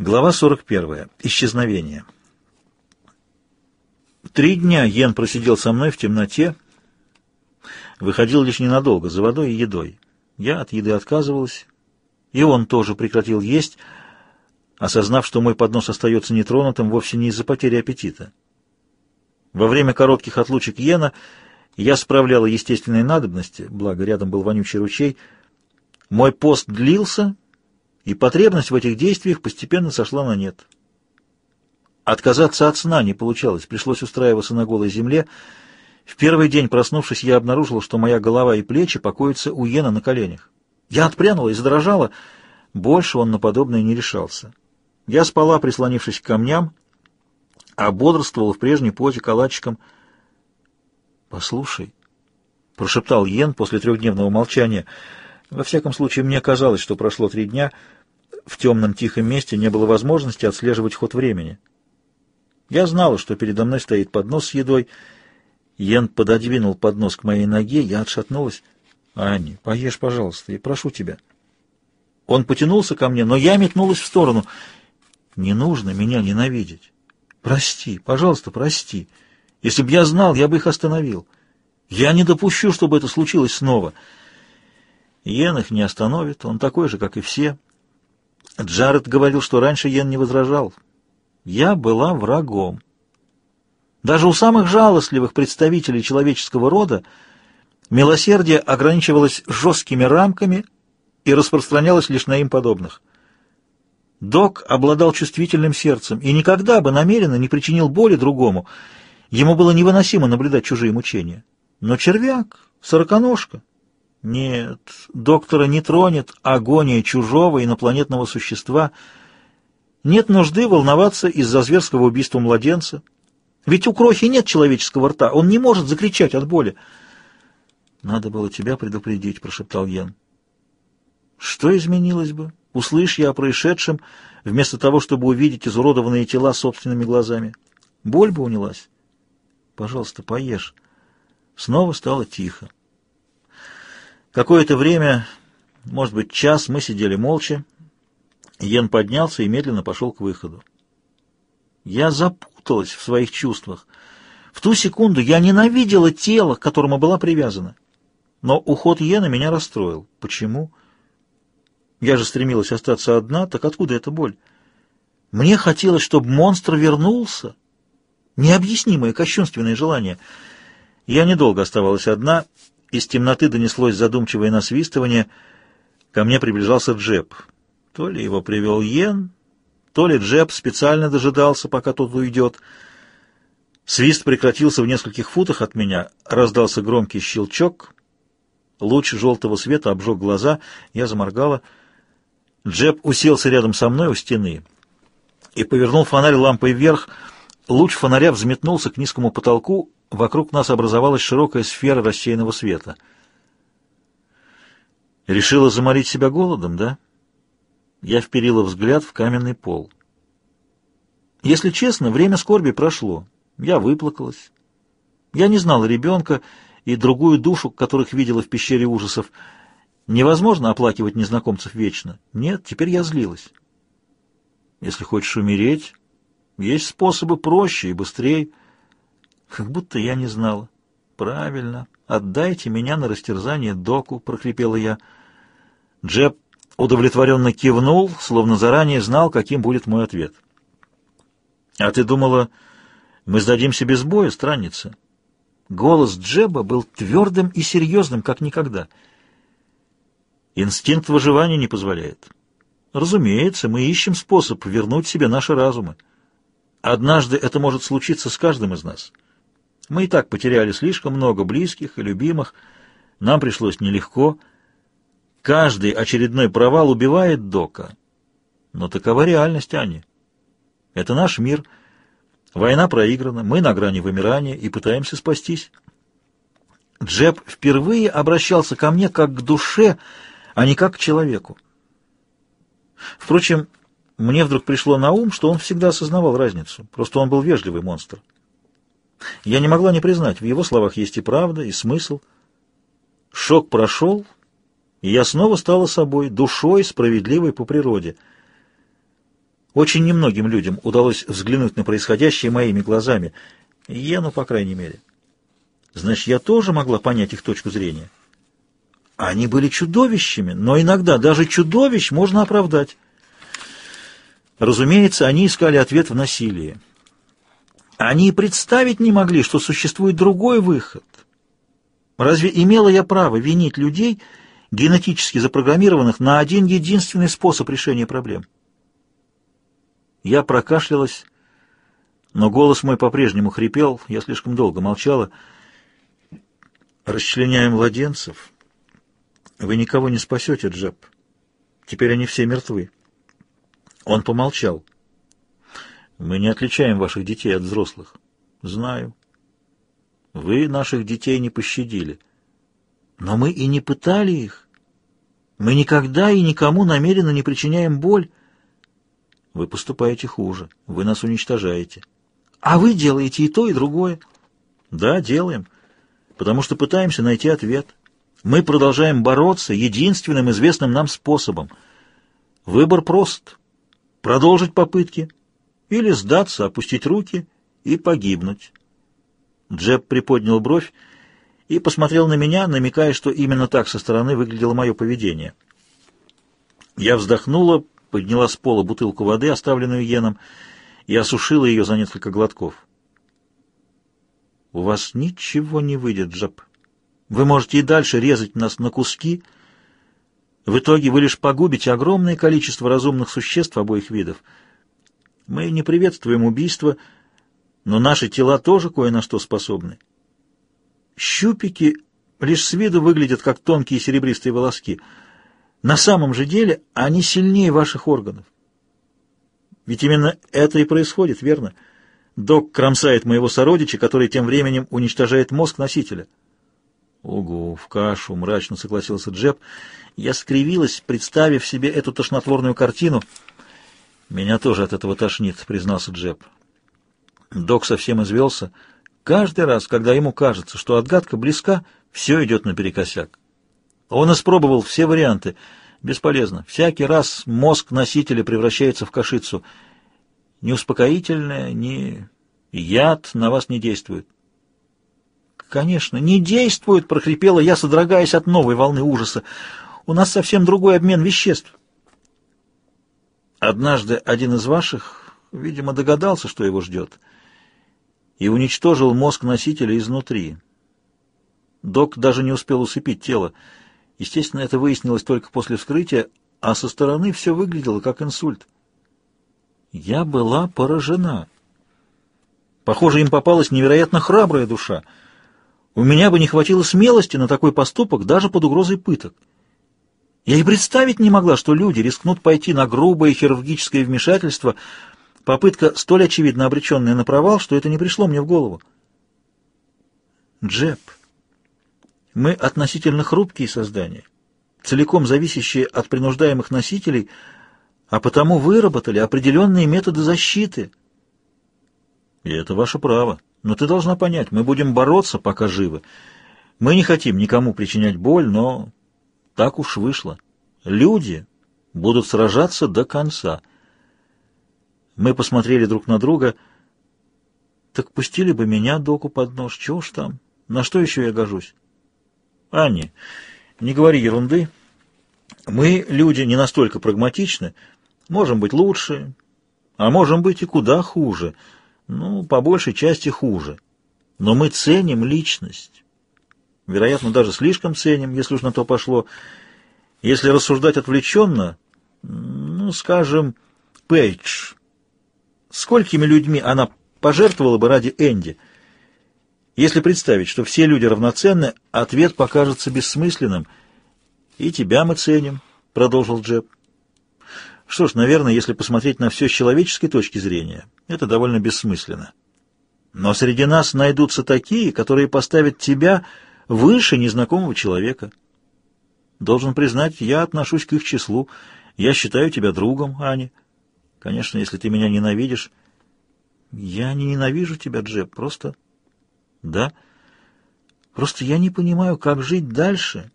Глава 41. Исчезновение. Три дня Йен просидел со мной в темноте, выходил лишь ненадолго, за водой и едой. Я от еды отказывалась, и он тоже прекратил есть, осознав, что мой поднос остается нетронутым вовсе не из-за потери аппетита. Во время коротких отлучек Йена я справляла естественные надобности, благо рядом был вонючий ручей. Мой пост длился, и потребность в этих действиях постепенно сошла на нет. Отказаться от сна не получалось, пришлось устраиваться на голой земле. В первый день, проснувшись, я обнаружил, что моя голова и плечи покоятся у Йена на коленях. Я отпрянула и задрожала, больше он на подобное не решался. Я спала, прислонившись к камням, а бодрствовала в прежней позе калачиком. «Послушай», — прошептал Йен после трехдневного молчания, — во всяком случае, мне казалось, что прошло три дня — в темном тихом месте не было возможности отслеживать ход времени. Я знала, что передо мной стоит поднос с едой. Йен пододвинул поднос к моей ноге, я отшатнулась. «Анни, поешь, пожалуйста, и прошу тебя». Он потянулся ко мне, но я метнулась в сторону. «Не нужно меня ненавидеть. Прости, пожалуйста, прости. Если бы я знал, я бы их остановил. Я не допущу, чтобы это случилось снова». Йен их не остановит, он такой же, как и все. Джаред говорил, что раньше Йен не возражал. Я была врагом. Даже у самых жалостливых представителей человеческого рода милосердие ограничивалось жесткими рамками и распространялось лишь на им подобных. Док обладал чувствительным сердцем и никогда бы намеренно не причинил боли другому. Ему было невыносимо наблюдать чужие мучения. Но червяк, сороконожка, нет, доктора не тронет агония чужого инопланетного существа. Нет нужды волноваться из-за зверского убийства младенца. Ведь у крохи нет человеческого рта, он не может закричать от боли. «Надо было тебя предупредить», — прошептал Ян. «Что изменилось бы? Услышь я о происшедшем, вместо того, чтобы увидеть изуродованные тела собственными глазами. Боль бы унялась. Пожалуйста, поешь». Снова стало тихо. Какое-то время, может быть, час, мы сидели молча. Йен поднялся и медленно пошел к выходу. Я запуталась в своих чувствах. В ту секунду я ненавидела тело, к которому была привязана. Но уход Йена меня расстроил. Почему? Я же стремилась остаться одна, так откуда эта боль? Мне хотелось, чтобы монстр вернулся. Необъяснимое кощунственное желание. Я недолго оставалась одна — из темноты донеслось задумчивое насвистывание. Ко мне приближался Джеб. То ли его привел Йен, то ли Джеб специально дожидался, пока тот уйдет. Свист прекратился в нескольких футах от меня, раздался громкий щелчок. Луч желтого света обжег глаза, я заморгала. Джеб уселся рядом со мной у стены и повернул фонарь лампой вверх. Луч фонаря взметнулся к низкому потолку, Вокруг нас образовалась широкая сфера рассеянного света. Решила заморить себя голодом, да? Я вперила взгляд в каменный пол. Если честно, время скорби прошло. Я выплакалась. Я не знала ребенка и другую душу, которых видела в пещере ужасов. Невозможно оплакивать незнакомцев вечно. Нет, теперь я злилась. Если хочешь умереть, есть способы проще и быстрее. Как будто я не знала. Правильно. Отдайте меня на растерзание доку, прохрипела я. Джеб удовлетворенно кивнул, словно заранее знал, каким будет мой ответ. А ты думала, мы сдадимся без боя, странница? Голос Джеба был твердым и серьезным, как никогда. Инстинкт выживания не позволяет. Разумеется, мы ищем способ вернуть себе наши разумы. Однажды это может случиться с каждым из нас. Мы и так потеряли слишком много близких и любимых. Нам пришлось нелегко. Каждый очередной провал убивает Дока. Но такова реальность, Ани. Это наш мир. Война проиграна, мы на грани вымирания и пытаемся спастись. Джеб впервые обращался ко мне как к душе, а не как к человеку. Впрочем, мне вдруг пришло на ум, что он всегда осознавал разницу. Просто он был вежливый монстр. Я не могла не признать, в его словах есть и правда, и смысл. Шок прошел, и я снова стала собой, душой, справедливой по природе. Очень немногим людям удалось взглянуть на происходящее моими глазами. Ену, по крайней мере. Значит, я тоже могла понять их точку зрения. Они были чудовищами, но иногда даже чудовищ можно оправдать. Разумеется, они искали ответ в насилии. Они представить не могли, что существует другой выход. Разве имела я право винить людей, генетически запрограммированных, на один единственный способ решения проблем? Я прокашлялась, но голос мой по-прежнему хрипел, я слишком долго молчала. «Расчленяя младенцев, вы никого не спасете, Джеб. Теперь они все мертвы». Он помолчал. «Мы не отличаем ваших детей от взрослых». «Знаю». «Вы наших детей не пощадили». «Но мы и не пытали их. Мы никогда и никому намеренно не причиняем боль». «Вы поступаете хуже. Вы нас уничтожаете». «А вы делаете и то, и другое». «Да, делаем, потому что пытаемся найти ответ. Мы продолжаем бороться единственным известным нам способом. Выбор прост» продолжить попытки или сдаться, опустить руки и погибнуть. Джеб приподнял бровь и посмотрел на меня, намекая, что именно так со стороны выглядело мое поведение. Я вздохнула, подняла с пола бутылку воды, оставленную Йеном, и осушила ее за несколько глотков. «У вас ничего не выйдет, Джеб. Вы можете и дальше резать нас на куски, — в итоге вы лишь погубите огромное количество разумных существ обоих видов. Мы не приветствуем убийство, но наши тела тоже кое на что способны. Щупики лишь с виду выглядят как тонкие серебристые волоски. На самом же деле они сильнее ваших органов. Ведь именно это и происходит, верно? Док кромсает моего сородича, который тем временем уничтожает мозг носителя. «Угу, в кашу!» — мрачно согласился Джеб. Я скривилась, представив себе эту тошнотворную картину. «Меня тоже от этого тошнит», — признался Джеб. Док совсем извелся. Каждый раз, когда ему кажется, что отгадка близка, все идет наперекосяк. Он испробовал все варианты. Бесполезно. Всякий раз мозг носителя превращается в кашицу. Ни успокоительное, ни яд на вас не действует. «Конечно, не действует!» — прохрипела я, содрогаясь от новой волны ужаса. «У нас совсем другой обмен веществ». Однажды один из ваших, видимо, догадался, что его ждет, и уничтожил мозг носителя изнутри. Док даже не успел усыпить тело. Естественно, это выяснилось только после вскрытия, а со стороны все выглядело как инсульт. Я была поражена. Похоже, им попалась невероятно храбрая душа — у меня бы не хватило смелости на такой поступок даже под угрозой пыток. Я и представить не могла, что люди рискнут пойти на грубое хирургическое вмешательство, попытка столь очевидно обреченная на провал, что это не пришло мне в голову. Джеб, мы относительно хрупкие создания, целиком зависящие от принуждаемых носителей, а потому выработали определенные методы защиты. И это ваше право. Но ты должна понять, мы будем бороться, пока живы. Мы не хотим никому причинять боль, но так уж вышло. Люди будут сражаться до конца. Мы посмотрели друг на друга. Так пустили бы меня, доку, под нож. Чего ж там? На что еще я гожусь? Анни, не говори ерунды. Мы, люди, не настолько прагматичны. Можем быть лучше, а можем быть и куда хуже — ну, по большей части хуже. Но мы ценим личность. Вероятно, даже слишком ценим, если уж на то пошло. Если рассуждать отвлеченно, ну, скажем, Пейдж. Сколькими людьми она пожертвовала бы ради Энди? Если представить, что все люди равноценны, ответ покажется бессмысленным. «И тебя мы ценим», — продолжил Джеб. Что ж, наверное, если посмотреть на все с человеческой точки зрения, это довольно бессмысленно. Но среди нас найдутся такие, которые поставят тебя выше незнакомого человека. Должен признать, я отношусь к их числу. Я считаю тебя другом, Аня. Конечно, если ты меня ненавидишь... Я не ненавижу тебя, Джеб, просто... Да? Просто я не понимаю, как жить дальше,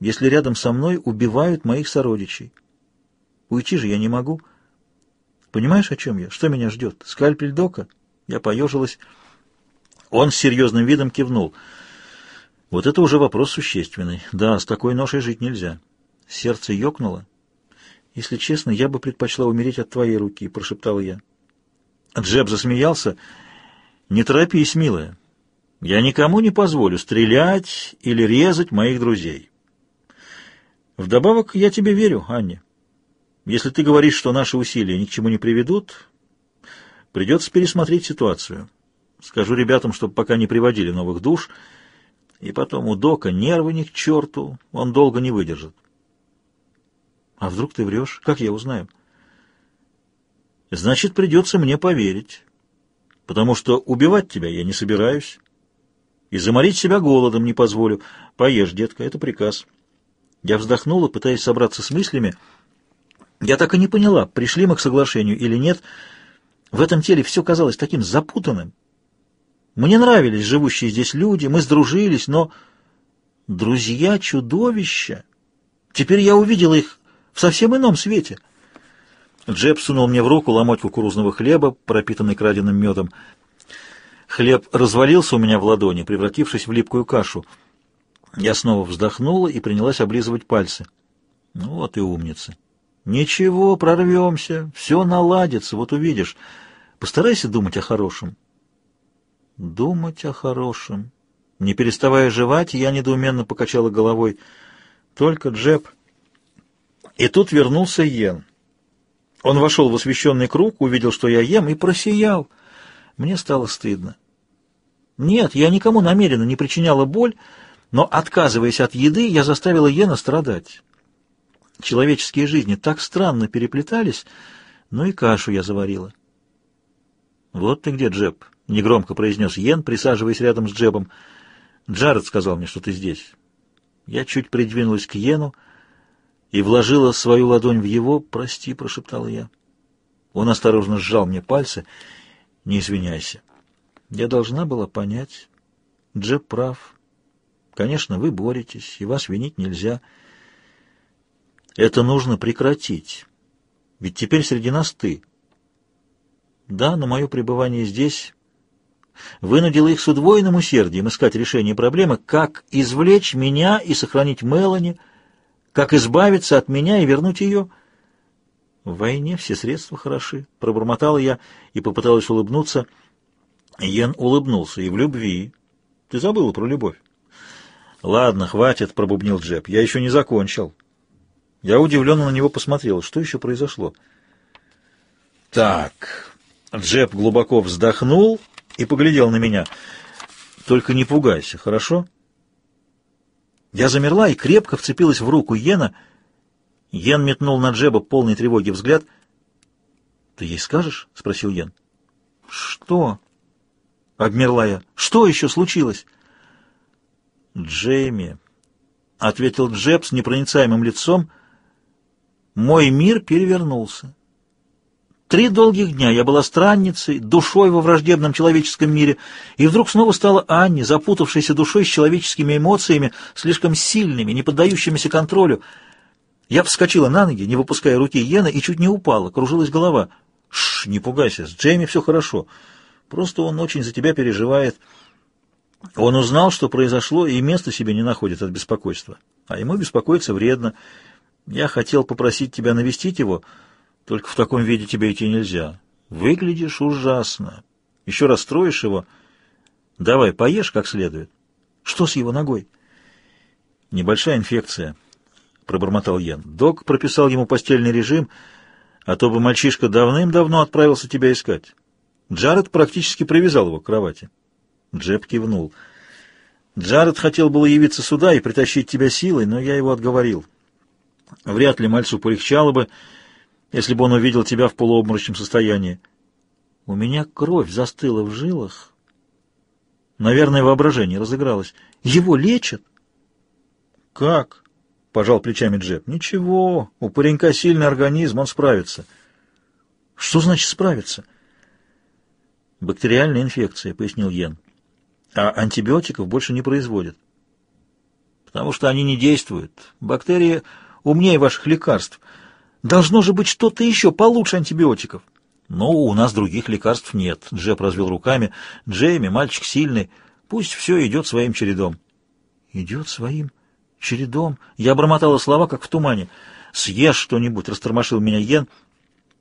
если рядом со мной убивают моих сородичей. Уйти же я не могу. Понимаешь, о чем я? Что меня ждет? Скальпель Дока? Я поежилась. Он с серьезным видом кивнул. Вот это уже вопрос существенный. Да, с такой ношей жить нельзя. Сердце ёкнуло. Если честно, я бы предпочла умереть от твоей руки, прошептал я. Джеб засмеялся. Не торопись, милая. Я никому не позволю стрелять или резать моих друзей. Вдобавок, я тебе верю, Анне. Если ты говоришь, что наши усилия ни к чему не приведут, придется пересмотреть ситуацию. Скажу ребятам, чтобы пока не приводили новых душ, и потом у Дока нервы ни к черту, он долго не выдержит. А вдруг ты врешь? Как я узнаю? Значит, придется мне поверить, потому что убивать тебя я не собираюсь, и заморить себя голодом не позволю. Поешь, детка, это приказ. Я вздохнула, пытаясь собраться с мыслями. Я так и не поняла, пришли мы к соглашению или нет. В этом теле все казалось таким запутанным. Мне нравились живущие здесь люди, мы сдружились, но... Друзья-чудовища! Теперь я увидела их в совсем ином свете. Джеб сунул мне в руку ломоть кукурузного хлеба, пропитанный краденым медом. Хлеб развалился у меня в ладони, превратившись в липкую кашу — я снова вздохнула и принялась облизывать пальцы. Ну вот и умница. Ничего, прорвемся, все наладится, вот увидишь. Постарайся думать о хорошем. Думать о хорошем. Не переставая жевать, я недоуменно покачала головой. Только Джеб. И тут вернулся Йен. Он вошел в освещенный круг, увидел, что я ем, и просиял. Мне стало стыдно. Нет, я никому намеренно не причиняла боль, но, отказываясь от еды, я заставила Йена страдать. Человеческие жизни так странно переплетались, но и кашу я заварила. «Вот ты где, Джеб», — негромко произнес Йен, присаживаясь рядом с Джебом. «Джаред сказал мне, что ты здесь». Я чуть придвинулась к Йену и вложила свою ладонь в его. «Прости», — прошептала я. Он осторожно сжал мне пальцы. «Не извиняйся. Я должна была понять. Джеб прав. Конечно, вы боретесь, и вас винить нельзя. Это нужно прекратить. Ведь теперь среди нас ты. Да, но мое пребывание здесь вынудило их с удвоенным усердием искать решение проблемы, как извлечь меня и сохранить Мелани, как избавиться от меня и вернуть ее. В войне все средства хороши, пробормотала я и попыталась улыбнуться. Йен улыбнулся и в любви. Ты забыла про любовь. «Ладно, хватит», — пробубнил Джеб. «Я еще не закончил». Я удивленно на него посмотрел. Что еще произошло? «Так...» Джеб глубоко вздохнул и поглядел на меня. «Только не пугайся, хорошо?» Я замерла и крепко вцепилась в руку Йена. Йен метнул на Джеба полный тревоги взгляд. «Ты ей скажешь?» — спросил Йен. «Что?» — обмерла я. «Что еще случилось?» «Джейми», — ответил Джеб с непроницаемым лицом, — «мой мир перевернулся. Три долгих дня я была странницей, душой во враждебном человеческом мире, и вдруг снова стала Анни, запутавшейся душой с человеческими эмоциями, слишком сильными, не поддающимися контролю. Я вскочила на ноги, не выпуская руки Йена, и чуть не упала, кружилась голова. «Шш, не пугайся, с Джейми все хорошо. Просто он очень за тебя переживает». Он узнал, что произошло, и места себе не находит от беспокойства. А ему беспокоиться вредно. Я хотел попросить тебя навестить его, только в таком виде тебе идти нельзя. Выглядишь ужасно. Еще расстроишь его. Давай, поешь как следует. Что с его ногой? Небольшая инфекция, пробормотал Йен. Док прописал ему постельный режим, а то бы мальчишка давным-давно отправился тебя искать. Джаред практически привязал его к кровати. Джеб кивнул. «Джаред хотел было явиться сюда и притащить тебя силой, но я его отговорил. Вряд ли мальцу полегчало бы, если бы он увидел тебя в полуобморочном состоянии. У меня кровь застыла в жилах. Наверное, воображение разыгралось. Его лечат?» «Как?» — пожал плечами Джеб. «Ничего, у паренька сильный организм, он справится». «Что значит справиться?» «Бактериальная инфекция», — пояснил Йен а антибиотиков больше не производят. Потому что они не действуют. Бактерии умнее ваших лекарств. Должно же быть что-то еще получше антибиотиков. «Ну, у нас других лекарств нет», — Джеб развел руками. «Джейми, мальчик сильный, пусть все идет своим чередом». «Идет своим чередом?» Я бормотала слова, как в тумане. «Съешь что-нибудь», — растормошил меня Йен.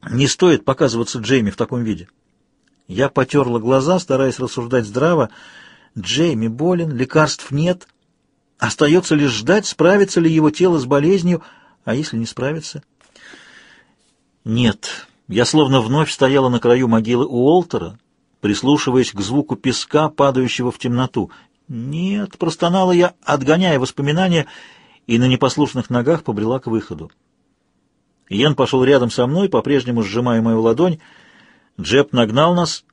«Не стоит показываться Джейми в таком виде». Я потерла глаза, стараясь рассуждать здраво. Джейми болен, лекарств нет. Остается лишь ждать, справится ли его тело с болезнью, а если не справится? Нет, я словно вновь стояла на краю могилы Уолтера, прислушиваясь к звуку песка, падающего в темноту. Нет, простонала я, отгоняя воспоминания, и на непослушных ногах побрела к выходу. Йен пошел рядом со мной, по-прежнему сжимая мою ладонь. Джеб нагнал нас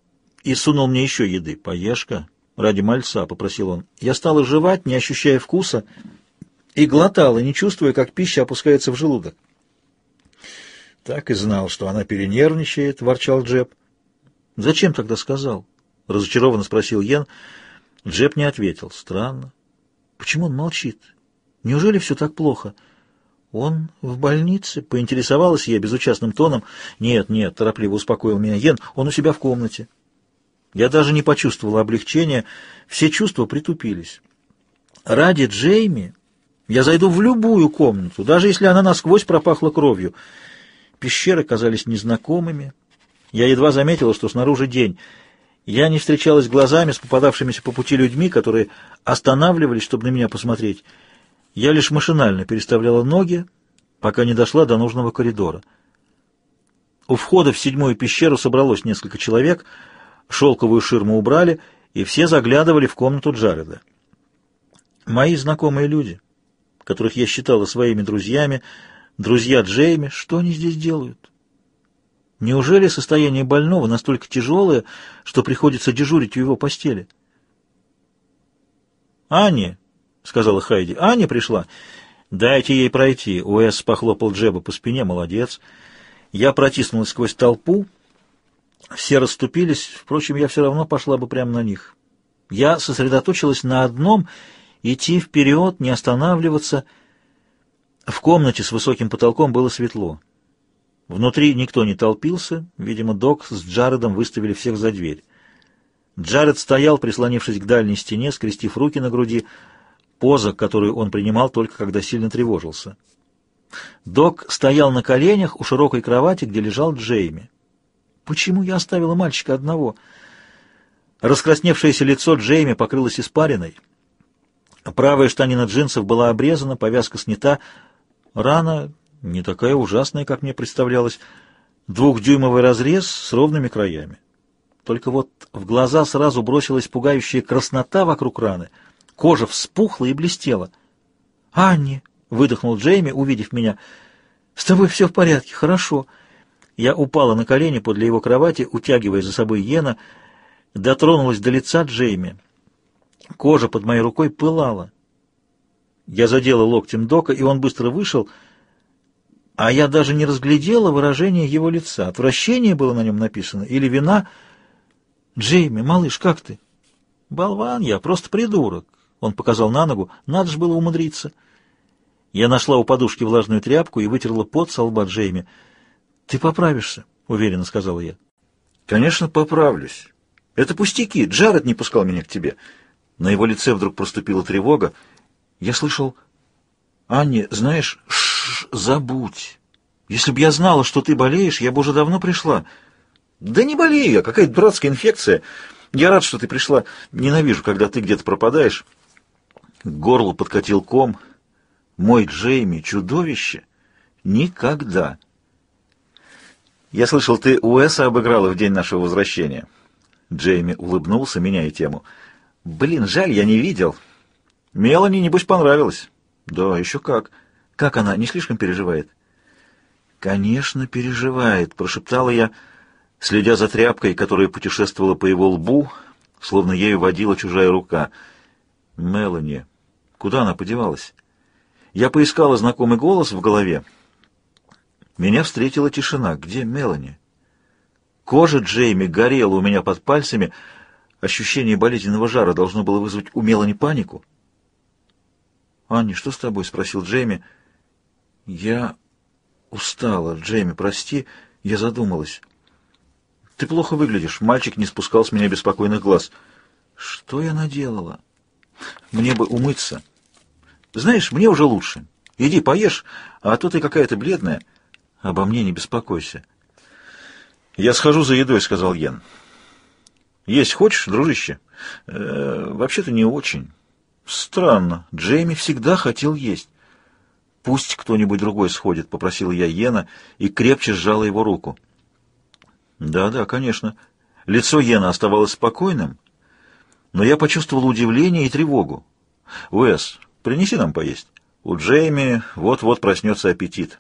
и сунул мне еще еды. «Поешь-ка, ради мальца», — попросил он. Я стала жевать, не ощущая вкуса, и глотала, не чувствуя, как пища опускается в желудок. «Так и знал, что она перенервничает», — ворчал Джеб. «Зачем тогда сказал?» — разочарованно спросил Йен. Джеб не ответил. «Странно. Почему он молчит? Неужели все так плохо?» «Он в больнице?» — поинтересовалась я безучастным тоном. «Нет, нет», — торопливо успокоил меня Йен, — «он у себя в комнате». Я даже не почувствовала облегчения, все чувства притупились. Ради Джейми я зайду в любую комнату, даже если она насквозь пропахла кровью. Пещеры казались незнакомыми. Я едва заметила, что снаружи день. Я не встречалась глазами с попадавшимися по пути людьми, которые останавливались, чтобы на меня посмотреть. Я лишь машинально переставляла ноги, пока не дошла до нужного коридора. У входа в седьмую пещеру собралось несколько человек, шелковую ширму убрали, и все заглядывали в комнату Джареда. Мои знакомые люди, которых я считала своими друзьями, друзья Джейми, что они здесь делают? Неужели состояние больного настолько тяжелое, что приходится дежурить у его постели? «Анни!» — сказала Хайди. «Аня пришла. Дайте ей пройти». Уэс похлопал Джеба по спине. «Молодец». Я протиснулась сквозь толпу. Все расступились. Впрочем, я все равно пошла бы прямо на них. Я сосредоточилась на одном — идти вперед, не останавливаться. В комнате с высоким потолком было светло. Внутри никто не толпился. Видимо, док с Джаредом выставили всех за дверь. Джаред стоял, прислонившись к дальней стене, скрестив руки на груди, поза, которую он принимал только когда сильно тревожился. Док стоял на коленях у широкой кровати, где лежал Джейми. «Почему я оставила мальчика одного?» Раскрасневшееся лицо Джейми покрылось испариной. Правая штанина джинсов была обрезана, повязка снята. Рана не такая ужасная, как мне представлялось. Двухдюймовый разрез с ровными краями. Только вот в глаза сразу бросилась пугающая краснота вокруг раны — Кожа вспухла и блестела. «Анни!» — выдохнул Джейми, увидев меня. «С тобой все в порядке, хорошо». Я упала на колени подле его кровати, утягивая за собой Йена, дотронулась до лица Джейми. Кожа под моей рукой пылала. Я задела локтем Дока, и он быстро вышел, а я даже не разглядела выражение его лица. Отвращение было на нем написано или вина. «Джейми, малыш, как ты?» «Болван я, просто придурок. Он показал на ногу. Надо же было умудриться. Я нашла у подушки влажную тряпку и вытерла пот со лба Джейми. «Ты поправишься», — уверенно сказала я. «Конечно, поправлюсь. Это пустяки. Джаред не пускал меня к тебе». На его лице вдруг проступила тревога. Я слышал... «Анни, знаешь, ш -ш, забудь. Если бы я знала, что ты болеешь, я бы уже давно пришла». «Да не болею я, какая-то дурацкая инфекция. Я рад, что ты пришла. Ненавижу, когда ты где-то пропадаешь». К горлу подкатил ком. Мой Джейми — чудовище? Никогда. Я слышал, ты Уэса обыграла в день нашего возвращения. Джейми улыбнулся, меняя тему. Блин, жаль, я не видел. Мелани, небось, понравилось. Да, еще как. Как она, не слишком переживает? Конечно, переживает, прошептала я, следя за тряпкой, которая путешествовала по его лбу, словно ею водила чужая рука. Мелани, Куда она подевалась? Я поискала знакомый голос в голове. Меня встретила тишина. Где Мелани? Кожа Джейми горела у меня под пальцами. Ощущение болезненного жара должно было вызвать у Мелани панику. «Анни, что с тобой?» — спросил Джейми. «Я устала. Джейми, прости, я задумалась». Ты плохо выглядишь. Мальчик не спускал с меня беспокойных глаз. Что я наделала? Мне бы умыться. Знаешь, мне уже лучше. Иди поешь, а то ты какая-то бледная. Обо мне не беспокойся. Я схожу за едой, сказал Йен. Есть хочешь, дружище? Э, вообще-то не очень. Странно. Джейми всегда хотел есть. Пусть кто-нибудь другой сходит, попросила я Йена и крепче сжала его руку. Да, да, конечно. Лицо Йена оставалось спокойным, но я почувствовал удивление и тревогу. Уэс, принеси нам поесть. У Джейми вот-вот проснется аппетит.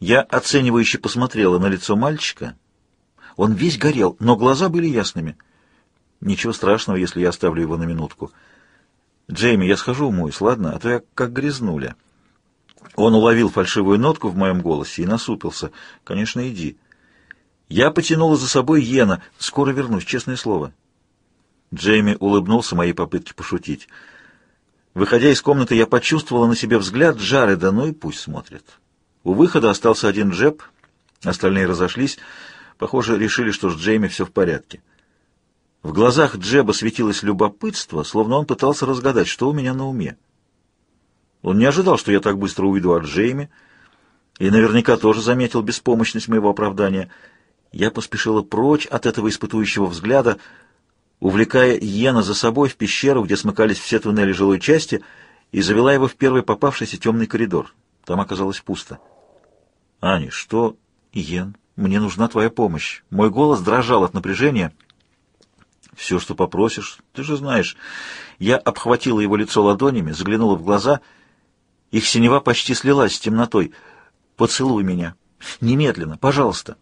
Я оценивающе посмотрела на лицо мальчика. Он весь горел, но глаза были ясными. Ничего страшного, если я оставлю его на минутку. Джейми, я схожу умоюсь, ладно? А то я как грязнуля. Он уловил фальшивую нотку в моем голосе и насупился. Конечно, иди. Я потянула за собой Йена. Скоро вернусь, честное слово. Джейми улыбнулся моей попытке пошутить. Выходя из комнаты, я почувствовала на себе взгляд Джареда, ну и пусть смотрит. У выхода остался один Джеб, остальные разошлись. Похоже, решили, что с Джейми все в порядке. В глазах Джеба светилось любопытство, словно он пытался разгадать, что у меня на уме. Он не ожидал, что я так быстро уйду от Джейми, и наверняка тоже заметил беспомощность моего оправдания. Я поспешила прочь от этого испытующего взгляда, увлекая Йена за собой в пещеру, где смыкались все туннели жилой части, и завела его в первый попавшийся темный коридор. Там оказалось пусто. «Ани, что...» «Йен, мне нужна твоя помощь». Мой голос дрожал от напряжения. «Все, что попросишь, ты же знаешь». Я обхватила его лицо ладонями, заглянула в глаза. Их синева почти слилась с темнотой. «Поцелуй меня. Немедленно, пожалуйста».